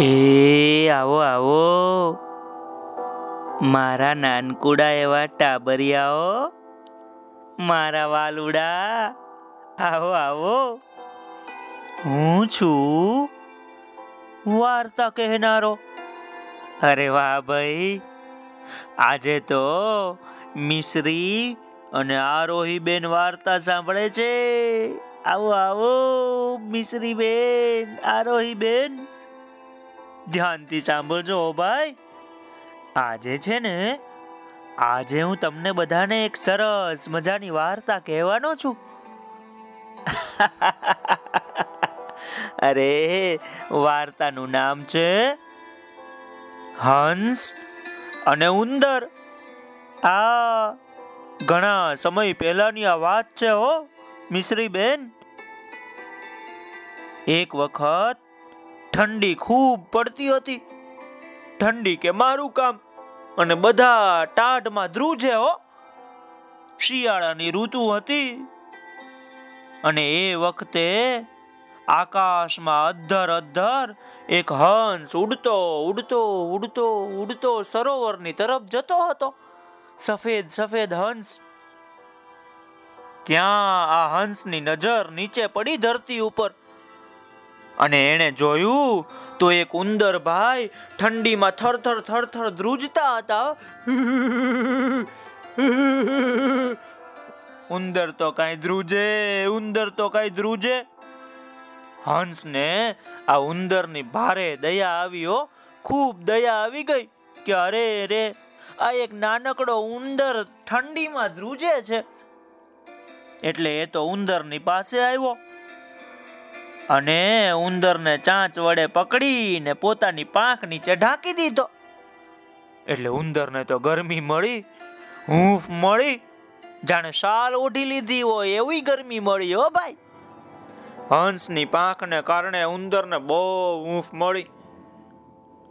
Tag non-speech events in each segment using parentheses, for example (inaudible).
એ, આવો આવો. મારા નાનકુડા એવા ટાબરિયાઓ. મારા વાલુડા. આવો આવો. હું છું વાર્તા કહેનારો. અરે વાહ ભાઈ. આજે તો મિશ્રી અને આરોહી બેન વાર્તા સાંભળે છે. આવો આવો મિશ્રી બેન આરોહી બેન ધ્યાનથી સાંભળજો ભાઈ. આજે છે ને, આજે હું તમને બધાને એક સરસ મજાની વાર્તા કહેવાનો છું. (laughs) અરે, વાર્તાનું નામ છે હંસ અને ઉંદર. આ ઘણા સમય પહેલાની આ વાત છે, હો મિશ્રી બેન એક વખત ઠંડી ખૂબ પડતી હતી. ઠંડી કે મારું કામ? અને બધા ટાઢમાં ધ્રુજે હો. શિયાળાની ઋતુ હતી. અને એ વખતે આકાશમાં અધ્ધર અધ્ધર એક હંસ ઉડતો ઉડતો ઉડતો ઉડતો સરોવરની તરફ જતો હતો. સફેદ સફેદ હંસ. ત્યાં આ હંસની નજર નીચે પડી ધરતી ઉપર. અને એણે જોયું તો એક ઉંદર ભાઈ ઠંડીમાં થરથર થરથર ધ્રુજતા હતા. ઉંદર તો કાંઈ ધ્રુજે, ઉંદર તો કાંઈ ધ્રુજે. હંસને આ ઉંદરની ભારે દયા આવી હો. ખૂબ દયા આવી ગઈ કે અરે રે, આ એક નાનકડો ઉંદર ઠંડીમાં ધ્રુજે છે. એટલે એ તો ઉંદરની પાસે આવ્યો. અને ઉંદરને ચાંચ વડે પકડીને પોતાની પાંખ નીચે ઢાંકી દીધો. એટલે ઉંદરને તો ગરમી મળી, હૂંફ મળી, જાણે શાલ ઓઢી લીધી હોય એવી ગરમી મળી હો ભાઈ. હંસની પાંખને કારણે ઉંદરને બહુ ઊંફ મળી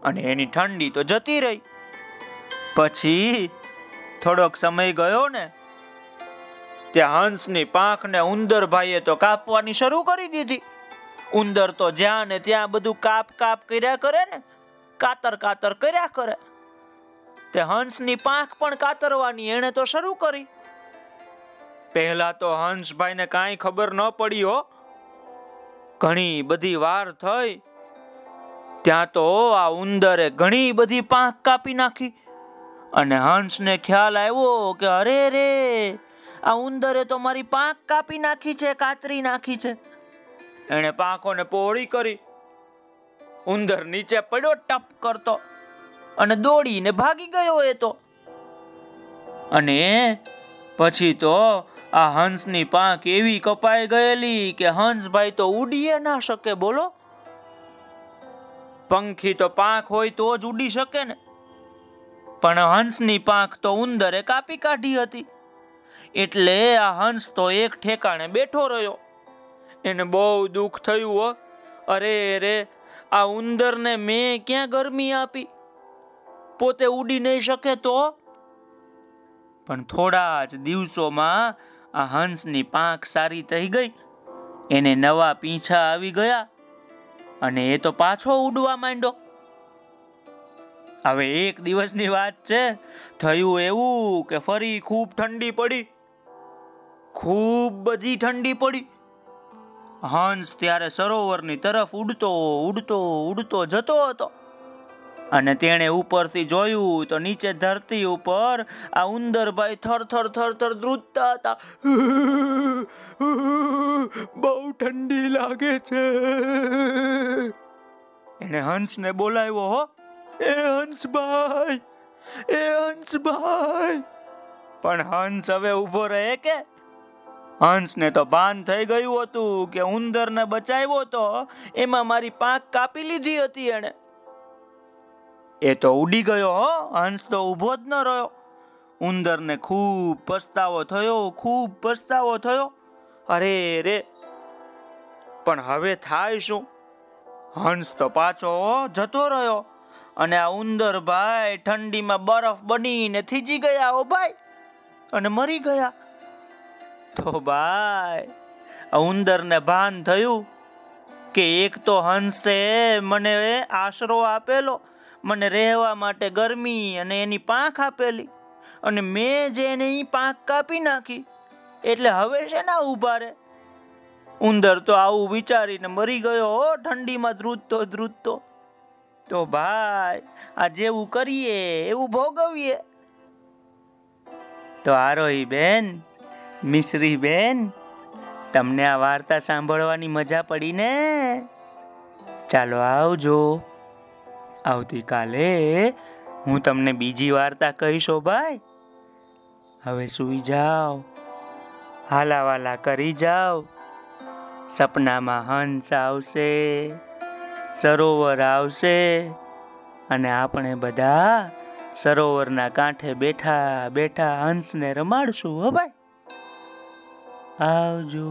અને એની ઠંડી તો જતી રહી. પછી થોડોક સમય ગયો ને, ત્યાં હંસની પાંખને ઉંદર ભાઈએ તો કાપવાની શરૂ કરી દીધી. ઉંદર તો જ્યાં ને ત્યાં બધું કાપ કાપ કર્યા કરે ને, કાતર કાતર કર્યા કરે. તે હંસની પાંખ પણ કાતરવાની, એણે તો શરૂ કરી. પહેલા તો હંસભાઈને કાંઈ ખબર ન પડી હો. ઘણી બધી વાર થઈ. ત્યાં તો આ ઉંદરે ઘણી બધી પાંખ કાપી નાખી. અને હંસને ખ્યાલ આવ્યો કે અરે રે, આ ઉંદરે તો મારી પાંખ કાપી નાખી છે, કાતરી નાખી છે. એણે પાંખોને પહોળી કરી, ઉંદર નીચે પડ્યો, ટપ કરતો અને દોડીને ભાગી ગયો એ તો. અને પછી તો આ હંસની પાંખ એવી કપાઈ ગયેલી કે હંસભાઈ તો ઉડીએ ના શકે, બોલો. પંખી તો પાંખ હોય તો જ ઉડી શકે ને. પણ હંસની પાંખ તો ઉંદરે કાપી કાઢી હતી. એટલે આ હંસ તો એક ઠેકાણે બેઠો રહ્યો. એને બહુ દુઃખ થયું, હો. અરે રે આ ઉંદરને મેં ક્યાં ગરમી આપી? પોતે ઉડી નહીં શકે તો? પણ થોડા જ દિવસોમાં આ હંસની પાંખ સારી થઈ ગઈ. એને નવા પીંછા આવી ગયા અને એ તો પાછો ઉડવા માંડ્યો. હવે એક દિવસની વાત છે, થયું એવું કે ફરી ખૂબ ઠંડી પડી. ખૂબ બધી ઠંડી પડી. હંસ ત્યારે સરોવરની તરફ ઉડતો ઉડતો ઉડતો જતો હતો. અને તેણે ઉપરથી જોયું તો નીચે ધરતી ઉપર આ ઉંદરભાઈ થર થર થર થર ધ્રુજતા હતા. બહુ ઠંડી લાગે છે. એને હંસને બોલાવ્યો, હો, એ હંસભાઈ એ હંસભાઈ પણ હંસ હવે ઊભો રહે કે હંસને તો ભાન થઈ ગયું હતું કે ઉંદરને બચાવ્યો તો એમાં મારી પાંખ કાપી લીધી હતી એણે. એ તો ઉડી ગયો હો, હંસ તો ઊભો જ ન રહ્યો. ઉંદરને ખૂબ પસ્તાવો થયો, ખૂબ પસ્તાવો થયો. અરે રે, પણ હવે થાય શું? હંસ તો પાછો જતો રહ્યો અને આ ઉંદર ભાઈ ઠંડીમાં બરફ બનીને થીજી ગયા ઓ ભાઈ અને મરી ગયા. તો ભાઈ, ઉંદરને ભાન થયું કે એક તો હંસે, મને આશરો આપેલો, મને રહેવા માટે ગરમી અને એની પાંખ આપેલી અને મેં જે એને પાંખ કાપી નાખી. એટલે હવે છે ને ઊભા રે? ઉંદર તો આવું વિચારીને મરી ગયો હો, ઠંડીમાં ધ્રુજતો ધ્રુજતો. તો ભાઈ, આ જેવું કરીએ, એવું ભોગવીએ. તો આરોહી બેન મિશ્રી બેન, તમને આ વાર્તા સાંભળવાની મજા પડી ને? ચાલો આવજો. આવતીકાલે હું તમને બીજી વાર્તા કહીશો ભાઈ. હવે સૂઈ જાઓ. હાલાવાલા કરી જાઓ. સપનામાં હંસ આવશે, સરોવર આવશે અને આપણે બધા સરોવરના કાંઠે બેઠા બેઠા હંસને રમાડશું હો ભાઈ. આવજો